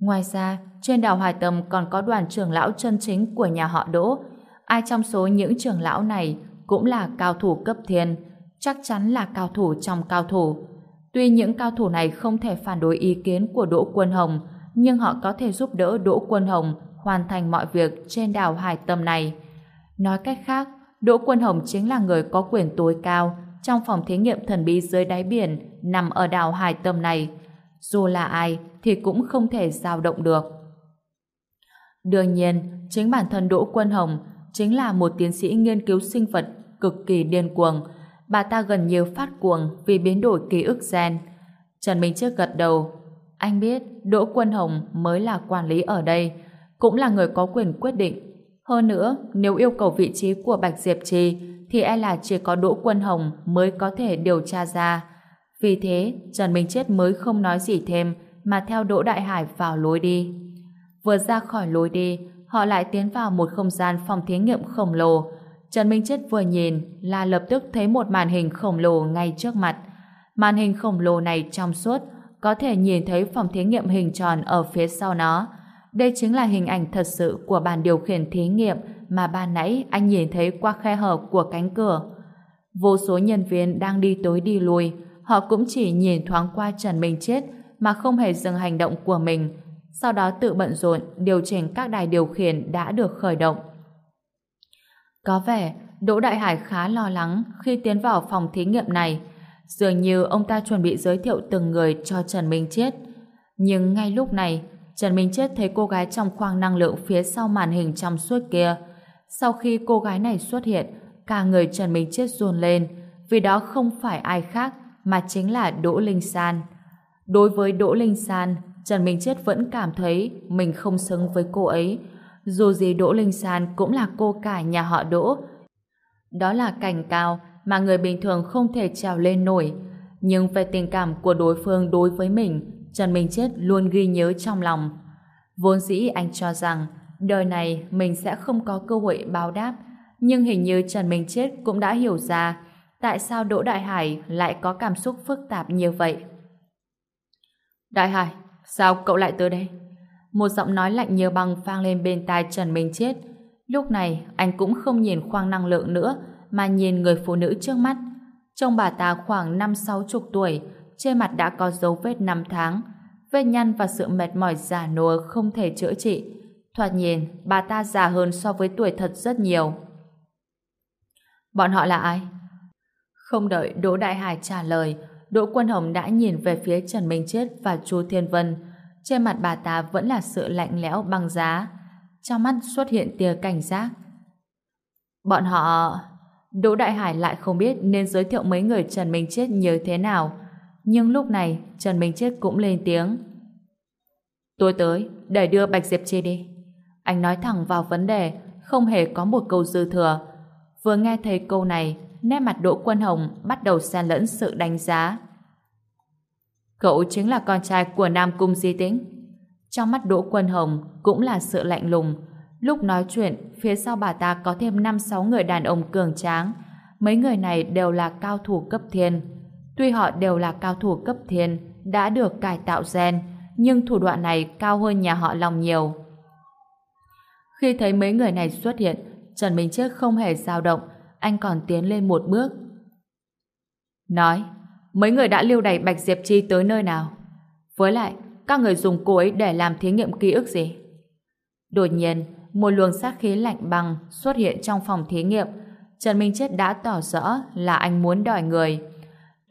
Ngoài ra, trên đảo Hải Tâm còn có đoàn trưởng lão chân chính của nhà họ Đỗ. Ai trong số những trưởng lão này cũng là cao thủ cấp thiên, chắc chắn là cao thủ trong cao thủ. Tuy những cao thủ này không thể phản đối ý kiến của Đỗ Quân Hồng, nhưng họ có thể giúp đỡ Đỗ Quân Hồng hoàn thành mọi việc trên đảo Hải Tâm này. Nói cách khác, Đỗ Quân Hồng chính là người có quyền tối cao trong phòng thí nghiệm thần bí dưới đáy biển nằm ở đảo Hải Tâm này. Dù là ai thì cũng không thể dao động được. Đương nhiên, chính bản thân Đỗ Quân Hồng chính là một tiến sĩ nghiên cứu sinh vật cực kỳ điên cuồng. Bà ta gần như phát cuồng vì biến đổi ký ức gen. Trần Minh Trước gật đầu. Anh biết Đỗ Quân Hồng mới là quản lý ở đây, cũng là người có quyền quyết định. Hơn nữa, nếu yêu cầu vị trí của Bạch Diệp Trì thì e là chỉ có Đỗ Quân Hồng mới có thể điều tra ra. Vì thế, Trần Minh Chết mới không nói gì thêm mà theo Đỗ Đại Hải vào lối đi. Vừa ra khỏi lối đi, họ lại tiến vào một không gian phòng thí nghiệm khổng lồ. Trần Minh Chết vừa nhìn là lập tức thấy một màn hình khổng lồ ngay trước mặt. Màn hình khổng lồ này trong suốt, có thể nhìn thấy phòng thí nghiệm hình tròn ở phía sau nó. Đây chính là hình ảnh thật sự của bàn điều khiển thí nghiệm mà ban nãy anh nhìn thấy qua khe hở của cánh cửa. Vô số nhân viên đang đi tối đi lui, họ cũng chỉ nhìn thoáng qua Trần Minh Chết mà không hề dừng hành động của mình, sau đó tự bận rộn điều chỉnh các đài điều khiển đã được khởi động. Có vẻ Đỗ Đại Hải khá lo lắng khi tiến vào phòng thí nghiệm này, dường như ông ta chuẩn bị giới thiệu từng người cho Trần Minh Chết. Nhưng ngay lúc này, Trần Minh Chết thấy cô gái trong khoang năng lượng phía sau màn hình trong suốt kia. Sau khi cô gái này xuất hiện, cả người Trần Minh Chết run lên, vì đó không phải ai khác mà chính là Đỗ Linh San. Đối với Đỗ Linh San, Trần Minh Chết vẫn cảm thấy mình không xứng với cô ấy. Dù gì Đỗ Linh San cũng là cô cả nhà họ Đỗ. Đó là cảnh cao mà người bình thường không thể trèo lên nổi. Nhưng về tình cảm của đối phương đối với mình, Trần Minh Chết luôn ghi nhớ trong lòng. Vốn dĩ anh cho rằng đời này mình sẽ không có cơ hội báo đáp, nhưng hình như Trần Minh Chết cũng đã hiểu ra tại sao Đỗ Đại Hải lại có cảm xúc phức tạp như vậy. Đại Hải, sao cậu lại tới đây? Một giọng nói lạnh như băng vang lên bên tai Trần Minh Chết. Lúc này, anh cũng không nhìn khoang năng lượng nữa, mà nhìn người phụ nữ trước mắt. Trông bà ta khoảng năm sáu chục tuổi, trên mặt đã có dấu vết năm tháng, vết nhăn và sự mệt mỏi già nua không thể chữa trị. Thoạt nhìn, bà ta già hơn so với tuổi thật rất nhiều. Bọn họ là ai? Không đợi Đỗ Đại Hải trả lời, Đỗ Quân Hồng đã nhìn về phía Trần Minh Chết và Chu Thiên Vân. Trên mặt bà ta vẫn là sự lạnh lẽo băng giá. Trong mắt xuất hiện tia cảnh giác. Bọn họ... Đỗ Đại Hải lại không biết nên giới thiệu mấy người Trần Minh Chết như thế nào. Nhưng lúc này, Trần Minh Chết cũng lên tiếng. Tôi tới, để đưa Bạch Diệp Chi đi. Anh nói thẳng vào vấn đề, không hề có một câu dư thừa. Vừa nghe thấy câu này, nét mặt Đỗ Quân Hồng bắt đầu xen lẫn sự đánh giá. Cậu chính là con trai của Nam Cung Di Tĩnh. Trong mắt Đỗ Quân Hồng cũng là sự lạnh lùng. Lúc nói chuyện, phía sau bà ta có thêm 5-6 người đàn ông cường tráng. Mấy người này đều là cao thủ cấp thiên. Tuy họ đều là cao thủ cấp thiên, đã được cải tạo gen, nhưng thủ đoạn này cao hơn nhà họ Long nhiều. Khi thấy mấy người này xuất hiện, Trần Minh Chết không hề dao động, anh còn tiến lên một bước. Nói, mấy người đã lưu đẩy Bạch Diệp Chi tới nơi nào? Với lại, các người dùng cô ấy để làm thí nghiệm ký ức gì? Đột nhiên, một luồng sát khí lạnh băng xuất hiện trong phòng thí nghiệm. Trần Minh Chết đã tỏ rõ là anh muốn đòi người.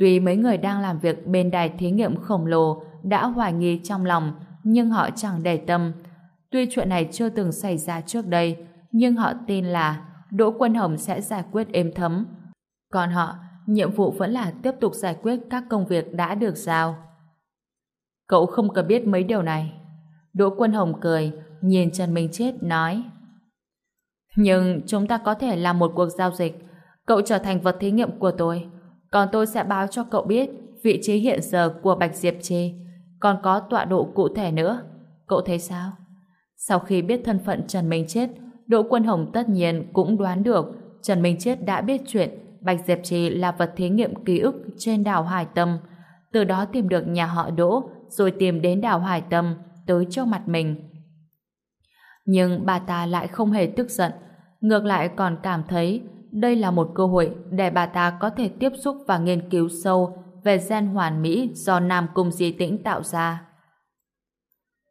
Tuy mấy người đang làm việc bên đài thí nghiệm khổng lồ đã hoài nghi trong lòng, nhưng họ chẳng để tâm. Tuy chuyện này chưa từng xảy ra trước đây, nhưng họ tin là Đỗ Quân Hồng sẽ giải quyết êm thấm. Còn họ, nhiệm vụ vẫn là tiếp tục giải quyết các công việc đã được giao. Cậu không cần biết mấy điều này. Đỗ Quân Hồng cười, nhìn Trần Minh Chết nói Nhưng chúng ta có thể làm một cuộc giao dịch. Cậu trở thành vật thí nghiệm của tôi. Còn tôi sẽ báo cho cậu biết vị trí hiện giờ của Bạch Diệp Trì. Còn có tọa độ cụ thể nữa. Cậu thấy sao? Sau khi biết thân phận Trần Minh Chết, Đỗ Quân Hồng tất nhiên cũng đoán được Trần Minh Chết đã biết chuyện Bạch Diệp Trì là vật thí nghiệm ký ức trên đảo Hải Tâm. Từ đó tìm được nhà họ Đỗ rồi tìm đến đảo Hải Tâm tới trước mặt mình. Nhưng bà ta lại không hề tức giận, ngược lại còn cảm thấy đây là một cơ hội để bà ta có thể tiếp xúc và nghiên cứu sâu về gen hoàn mỹ do Nam Cung Di Tĩnh tạo ra.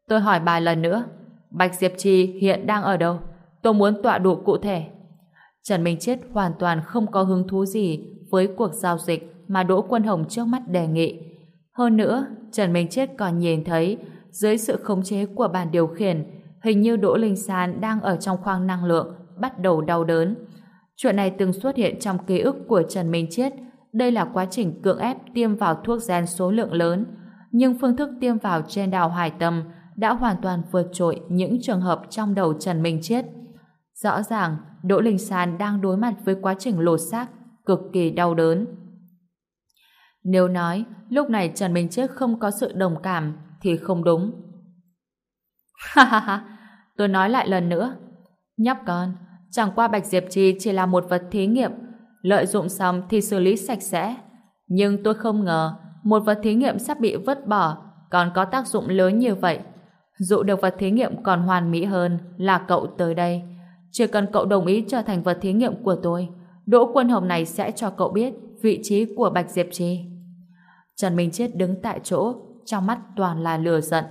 Tôi hỏi bà lần nữa, Bạch Diệp Trì hiện đang ở đâu? Tôi muốn tọa độ cụ thể. Trần Minh Chết hoàn toàn không có hứng thú gì với cuộc giao dịch mà Đỗ Quân Hồng trước mắt đề nghị. Hơn nữa, Trần Minh Chết còn nhìn thấy dưới sự khống chế của bàn điều khiển hình như Đỗ Linh San đang ở trong khoang năng lượng bắt đầu đau đớn. Chuyện này từng xuất hiện trong ký ức của Trần Minh Chết. Đây là quá trình cưỡng ép tiêm vào thuốc gen số lượng lớn. Nhưng phương thức tiêm vào trên đào hải tâm đã hoàn toàn vượt trội những trường hợp trong đầu Trần Minh Chết. Rõ ràng, Đỗ Linh San đang đối mặt với quá trình lột xác cực kỳ đau đớn. Nếu nói lúc này Trần Minh Chết không có sự đồng cảm thì không đúng. Ha ha ha, tôi nói lại lần nữa. Nhóc con, chẳng qua Bạch Diệp Trì chỉ là một vật thí nghiệm, lợi dụng xong thì xử lý sạch sẽ. Nhưng tôi không ngờ một vật thí nghiệm sắp bị vứt bỏ còn có tác dụng lớn như vậy. Dụ được vật thí nghiệm còn hoàn mỹ hơn là cậu tới đây. Chỉ cần cậu đồng ý trở thành vật thí nghiệm của tôi, Đỗ Quân Hồng này sẽ cho cậu biết vị trí của Bạch Diệp Trì. Trần Minh Chết đứng tại chỗ, trong mắt toàn là lừa giận.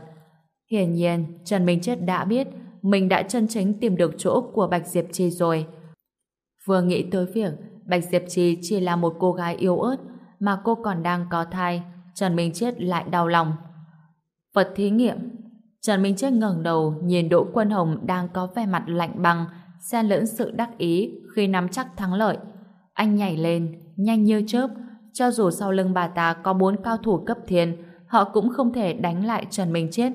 Hiển nhiên, Trần Minh Chết đã biết mình đã chân chính tìm được chỗ của Bạch Diệp Trì rồi. Vừa nghĩ tới việc Bạch Diệp Trì chỉ là một cô gái yếu ớt mà cô còn đang có thai, Trần Minh Chết lại đau lòng. Vật thí nghiệm Trần Minh Chết ngẩng đầu nhìn Đỗ Quân Hồng đang có vẻ mặt lạnh băng, xen lẫn sự đắc ý khi nắm chắc thắng lợi. Anh nhảy lên, nhanh như chớp, cho dù sau lưng bà ta có bốn cao thủ cấp thiên, họ cũng không thể đánh lại Trần Minh Chết.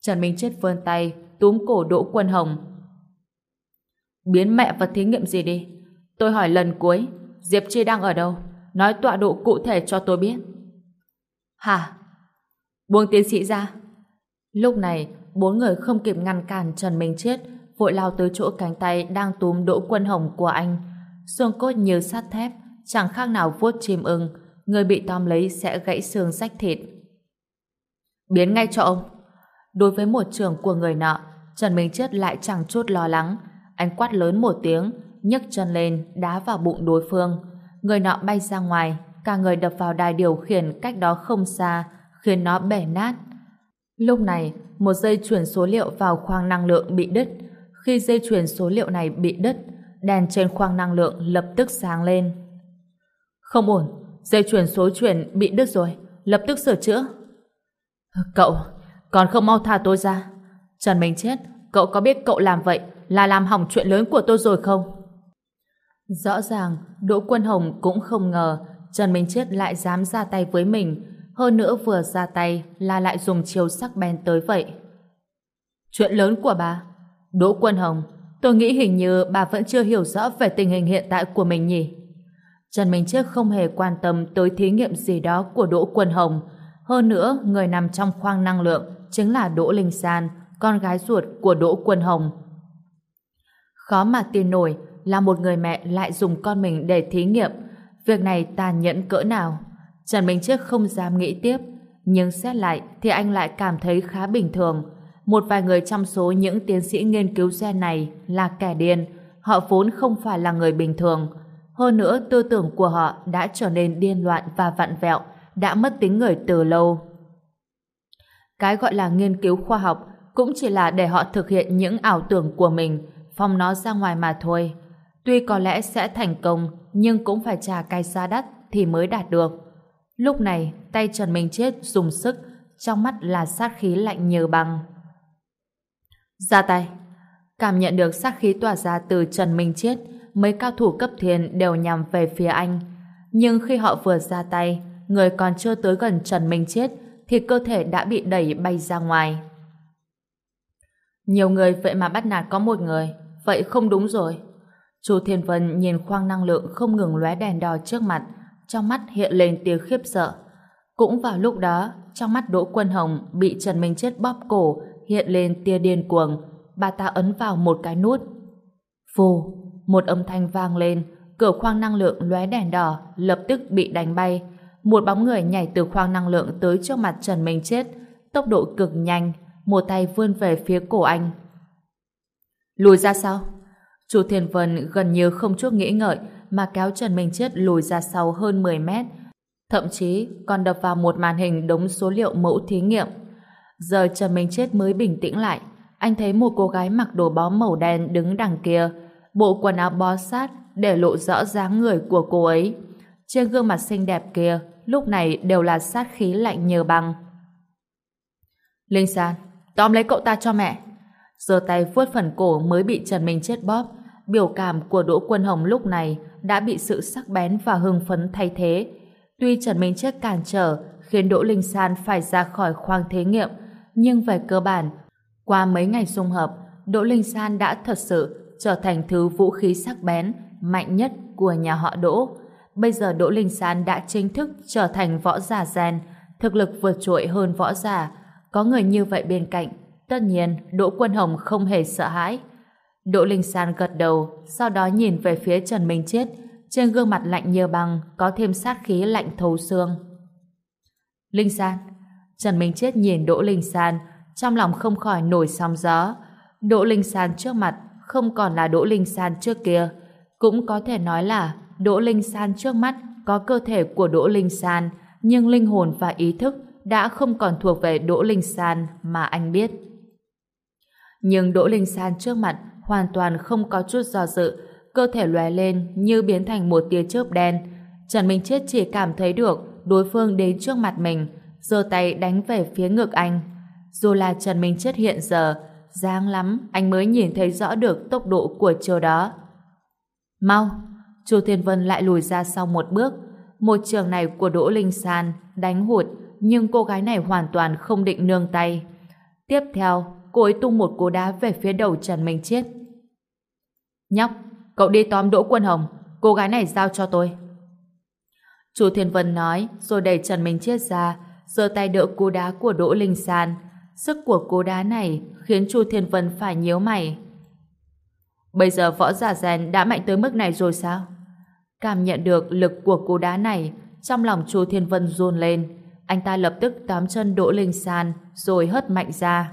Trần Minh Chết vươn tay, túm cổ Đỗ Quân Hồng. Biến mẹ vật thí nghiệm gì đi? Tôi hỏi lần cuối, Diệp Chi đang ở đâu? Nói tọa độ cụ thể cho tôi biết. Hả? Buông tiến sĩ ra. Lúc này, bốn người không kịp ngăn cản Trần Minh Chết, vội lao tới chỗ cánh tay đang túm Đỗ Quân Hồng của anh. Xương cốt như sắt thép, chẳng khác nào vuốt chim ưng, người bị tóm lấy sẽ gãy xương rách thịt. Biến ngay cho ông. Đối với một trường của người nọ, Trần Minh Chết lại chẳng chút lo lắng. Anh quát lớn một tiếng, nhấc chân lên, đá vào bụng đối phương. Người nọ bay ra ngoài, cả người đập vào đài điều khiển cách đó không xa, khiến nó bể nát. Lúc này, một dây chuyển số liệu vào khoang năng lượng bị đứt. Khi dây chuyển số liệu này bị đứt, đèn trên khoang năng lượng lập tức sáng lên. Không ổn, dây chuyển số chuyển bị đứt rồi, lập tức sửa chữa. Cậu, còn không mau tha tôi ra. Trần Minh chết, cậu có biết cậu làm vậy là làm hỏng chuyện lớn của tôi rồi không? Rõ ràng, Đỗ Quân Hồng cũng không ngờ Trần Minh Chết lại dám ra tay với mình, hơn nữa vừa ra tay là lại dùng chiều sắc bén tới vậy. Chuyện lớn của bà. Đỗ Quân Hồng, tôi nghĩ hình như bà vẫn chưa hiểu rõ về tình hình hiện tại của mình nhỉ. Trần Minh Chết không hề quan tâm tới thí nghiệm gì đó của Đỗ Quân Hồng. Hơn nữa, người nằm trong khoang năng lượng chính là Đỗ Linh San, con gái ruột của Đỗ Quân Hồng. Khó mà tin nổi là một người mẹ lại dùng con mình để thí nghiệm. Việc này tàn nhẫn cỡ nào? Trần Minh Chiết không dám nghĩ tiếp. Nhưng xét lại thì anh lại cảm thấy khá bình thường. Một vài người trong số những tiến sĩ nghiên cứu gen này là kẻ điên. Họ vốn không phải là người bình thường. Hơn nữa tư tưởng của họ đã trở nên điên loạn và vặn vẹo, đã mất tính người từ lâu. Cái gọi là nghiên cứu khoa học cũng chỉ là để họ thực hiện những ảo tưởng của mình, phong nó ra ngoài mà thôi. Tuy có lẽ sẽ thành công, nhưng cũng phải trả cái giá đắt thì mới đạt được. Lúc này, tay Trần Minh Chết dùng sức, trong mắt là sát khí lạnh như băng. Ra tay. Cảm nhận được sát khí tỏa ra từ Trần Minh Chết, mấy cao thủ cấp thiền đều nhằm về phía anh. Nhưng khi họ vừa ra tay, người còn chưa tới gần Trần Minh Chết, thì cơ thể đã bị đẩy bay ra ngoài. Nhiều người vậy mà bắt nạt có một người, vậy không đúng rồi. Chu Thiên Vân nhìn khoang năng lượng không ngừng lóe đèn đỏ trước mặt, trong mắt hiện lên tia khiếp sợ. Cũng vào lúc đó, trong mắt Đỗ Quân Hồng bị Trần Minh Chết bóp cổ, hiện lên tia điên cuồng. Bà ta ấn vào một cái nút. Phù, một âm thanh vang lên, cửa khoang năng lượng lóe đèn đỏ lập tức bị đánh bay. Một bóng người nhảy từ khoang năng lượng tới trước mặt Trần Minh Chết, tốc độ cực nhanh, một tay vươn về phía cổ anh. Lùi ra sau. Chu Thiên Vân gần như không chút nghĩ ngợi mà kéo Trần Minh Chết lùi ra sau hơn 10 mét. Thậm chí còn đập vào một màn hình đống số liệu mẫu thí nghiệm. Giờ Trần Minh Chết mới bình tĩnh lại. Anh thấy một cô gái mặc đồ bó màu đen đứng đằng kia. Bộ quần áo bó sát để lộ rõ dáng người của cô ấy. Trên gương mặt xinh đẹp kia lúc này đều là sát khí lạnh nhờ băng. Linh San, tóm lấy cậu ta cho mẹ giơ tay vuốt phần cổ mới bị Trần Minh chết bóp. Biểu cảm của Đỗ Quân Hồng lúc này đã bị sự sắc bén và hưng phấn thay thế. Tuy Trần Minh chết cản trở khiến Đỗ Linh San phải ra khỏi khoang thí nghiệm, nhưng về cơ bản, qua mấy ngày xung hợp, Đỗ Linh San đã thật sự trở thành thứ vũ khí sắc bén, mạnh nhất của nhà họ Đỗ. Bây giờ Đỗ Linh San đã chính thức trở thành võ giả gen, thực lực vượt trội hơn võ giả. Có người như vậy bên cạnh, Tất nhiên, Đỗ Quân Hồng không hề sợ hãi. Đỗ Linh San gật đầu, sau đó nhìn về phía Trần Minh Chết, trên gương mặt lạnh như băng, có thêm sát khí lạnh thấu xương. Linh San Trần Minh Chết nhìn Đỗ Linh San, trong lòng không khỏi nổi sóng gió. Đỗ Linh San trước mặt không còn là Đỗ Linh San trước kia, cũng có thể nói là Đỗ Linh San trước mắt có cơ thể của Đỗ Linh San, nhưng linh hồn và ý thức đã không còn thuộc về Đỗ Linh San mà anh biết. Nhưng Đỗ Linh San trước mặt hoàn toàn không có chút do dự, cơ thể lóe lên như biến thành một tia chớp đen. Trần Minh Chết chỉ cảm thấy được đối phương đến trước mặt mình, giơ tay đánh về phía ngực anh. Dù là Trần Minh Chết hiện giờ, dáng lắm anh mới nhìn thấy rõ được tốc độ của chiều đó. Mau! Chu Thiên Vân lại lùi ra sau một bước. Một trường này của Đỗ Linh San đánh hụt, nhưng cô gái này hoàn toàn không định nương tay. Tiếp theo, cô ấy tung một cú đá về phía đầu Trần Minh Chiết. Nhóc, cậu đi tóm Đỗ Quân Hồng, cô gái này giao cho tôi. Chu Thiên Vân nói, rồi đẩy Trần Minh Chiết ra, giơ tay đỡ cú đá của Đỗ Linh San. Sức của cú đá này khiến Chu Thiên Vân phải nhíu mày. Bây giờ võ giả rèn đã mạnh tới mức này rồi sao? Cảm nhận được lực của cú đá này, trong lòng Chu Thiên Vân run lên. Anh ta lập tức tám chân Đỗ Linh San, rồi hất mạnh ra.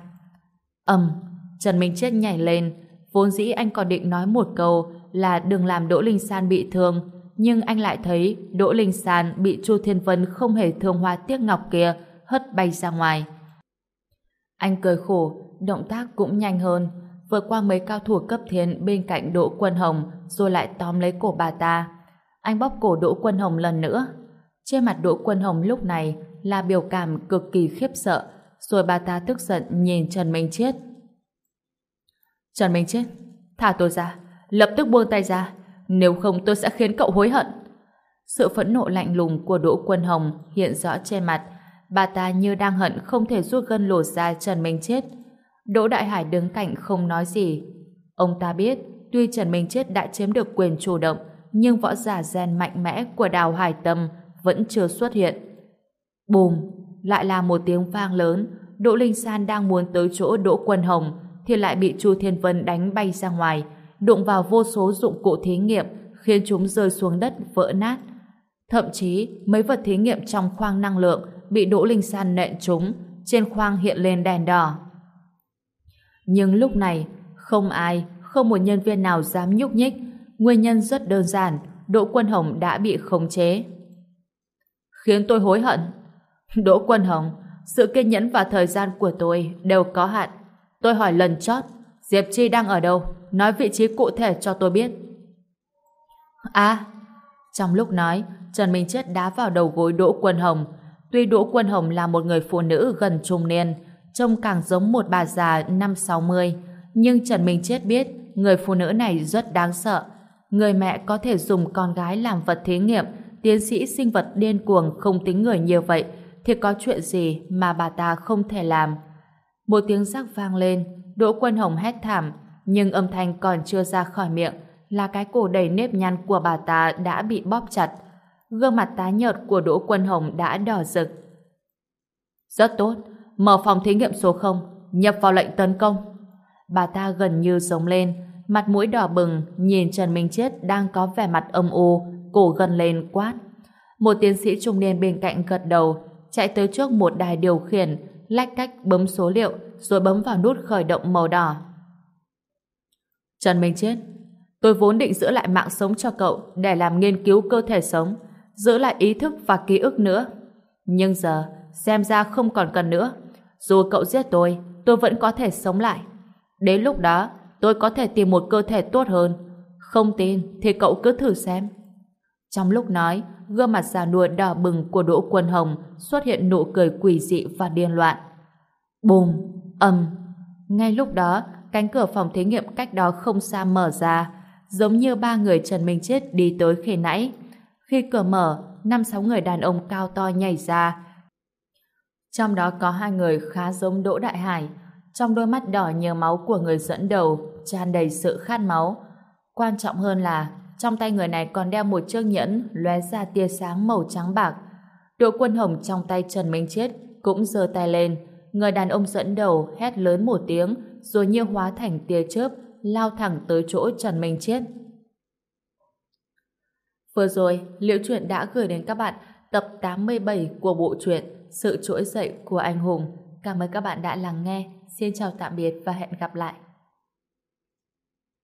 Ầm Trần Minh Chết nhảy lên. Vốn dĩ anh còn định nói một câu là đừng làm Đỗ Linh San bị thương nhưng anh lại thấy Đỗ Linh San bị Chu Thiên Vân không hề thương hoa tiếc ngọc kia hất bay ra ngoài. Anh cười khổ động tác cũng nhanh hơn. Vượt qua mấy cao thủ cấp thiên bên cạnh Đỗ Quân Hồng rồi lại tóm lấy cổ bà ta anh bóp cổ Đỗ Quân Hồng lần nữa trên mặt Đỗ Quân Hồng lúc này là biểu cảm cực kỳ khiếp sợ rồi bà ta tức giận nhìn Trần Minh Chết. Trần Minh Chết, thả tôi ra, lập tức buông tay ra. nếu không tôi sẽ khiến cậu hối hận. Sự phẫn nộ lạnh lùng của Đỗ Quân Hồng hiện rõ trên mặt, bà ta như đang hận không thể rút gân lột ra Trần Minh Chết. Đỗ Đại Hải đứng cạnh không nói gì. Ông ta biết, tuy Trần Minh Chết đã chiếm được quyền chủ động, nhưng võ giả gen mạnh mẽ của Đào Hải Tâm vẫn chưa xuất hiện. Bùm! Lại là một tiếng vang lớn, Đỗ Linh San đang muốn tới chỗ Đỗ Quân Hồng thì lại bị Chu Thiên Vân đánh bay ra ngoài, đụng vào vô số dụng cụ thí nghiệm khiến chúng rơi xuống đất vỡ nát. Thậm chí, mấy vật thí nghiệm trong khoang năng lượng bị Đỗ Linh San nện chúng trên khoang hiện lên đèn đỏ. Nhưng lúc này, không ai, không một nhân viên nào dám nhúc nhích. Nguyên nhân rất đơn giản, Đỗ Quân Hồng đã bị khống chế. Khiến tôi hối hận. (laughs) Đỗ Quân Hồng, sự kiên nhẫn và thời gian của tôi đều có hạn. Tôi hỏi lần chót, Diệp Chi đang ở đâu? Nói vị trí cụ thể cho tôi biết. À, trong lúc nói, Trần Minh Chết đá vào đầu gối Đỗ Quân Hồng. Tuy Đỗ Quân Hồng là một người phụ nữ gần trung niên, trông càng giống một bà già năm sáu mươi, nhưng Trần Minh Chết biết người phụ nữ này rất đáng sợ. Người mẹ có thể dùng con gái làm vật thí nghiệm, tiến sĩ sinh vật điên cuồng không tính người nhiều vậy, thì có chuyện gì mà bà ta không thể làm. Một tiếng rắc vang lên, Đỗ Quân Hồng hét thảm, nhưng âm thanh còn chưa ra khỏi miệng, là cái cổ đầy nếp nhăn của bà ta đã bị bóp chặt. Gương mặt tái nhợt của Đỗ Quân Hồng đã đỏ rực. Rất tốt, mở phòng thí nghiệm số 0, nhập vào lệnh tấn công. Bà ta gần như giống lên, mặt mũi đỏ bừng, nhìn Trần Minh Chết đang có vẻ mặt âm u, cổ gần lên quát. Một tiến sĩ trung niên bên cạnh gật đầu, chạy tới trước một đài điều khiển, lách cách bấm số liệu, rồi bấm vào nút khởi động màu đỏ. Trần Minh Chết, tôi vốn định giữ lại mạng sống cho cậu để làm nghiên cứu cơ thể sống, giữ lại ý thức và ký ức nữa. Nhưng giờ, xem ra không còn cần nữa. Dù cậu giết tôi, tôi vẫn có thể sống lại. Đến lúc đó, tôi có thể tìm một cơ thể tốt hơn. Không tin thì cậu cứ thử xem. Trong lúc nói, gương mặt già nua đỏ bừng của Đỗ Quân Hồng xuất hiện nụ cười quỷ dị và điên loạn. Bùm, ầm. Ngay lúc đó, cánh cửa phòng thí nghiệm cách đó không xa mở ra, giống như ba người Trần Minh Chết đi tới khi nãy. Khi cửa mở, năm sáu người đàn ông cao to nhảy ra. Trong đó có hai người khá giống Đỗ Đại Hải, trong đôi mắt đỏ nhờ máu của người dẫn đầu, tràn đầy sự khát máu. Quan trọng hơn là trong tay người này còn đeo một chiếc nhẫn lóe ra tia sáng màu trắng bạc. Đỗ Quân Hồng trong tay Trần Minh Chết cũng giơ tay lên. Người đàn ông dẫn đầu hét lớn một tiếng rồi như hóa thành tia chớp lao thẳng tới chỗ Trần Minh Chết. Vừa rồi, Liễu Chuyện đã gửi đến các bạn tập 87 của bộ truyện Sự trỗi dậy của anh hùng. Cảm ơn các bạn đã lắng nghe. Xin chào tạm biệt và hẹn gặp lại.